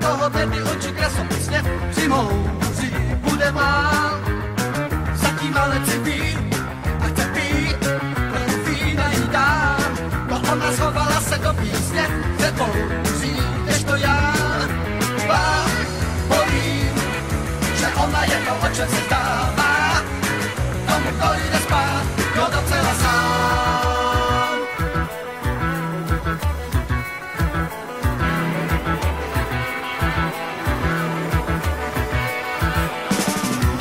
toho tedy oči krasopisně přimouří, bude má. Zatím ale cipí a chce pít, proto vína jí dám. To ona schovala se do písně, se bouří, než to já. Vám povím, že ona je to, se zdává. Tomu, kdo jde spát, kdo docela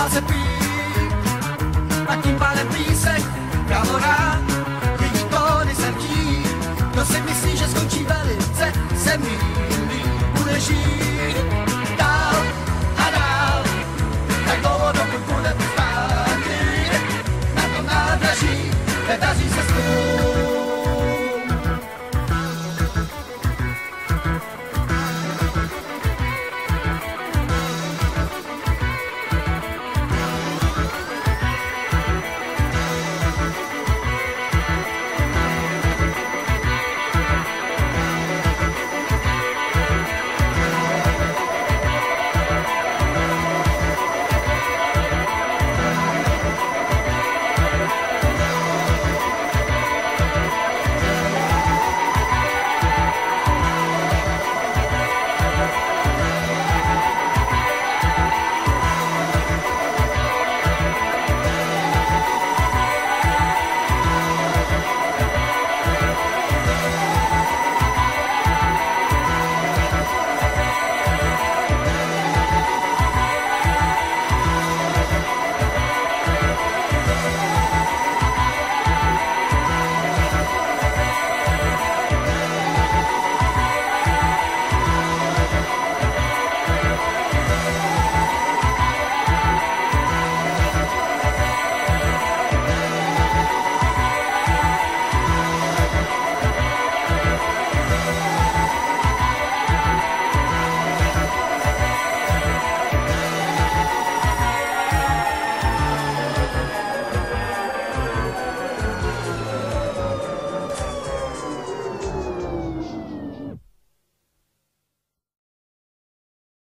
dá se pít a tím pádem písek pravorá, její tóny jsem tím. Kdo si myslí, že skončí velice, se mýlí, bude žít.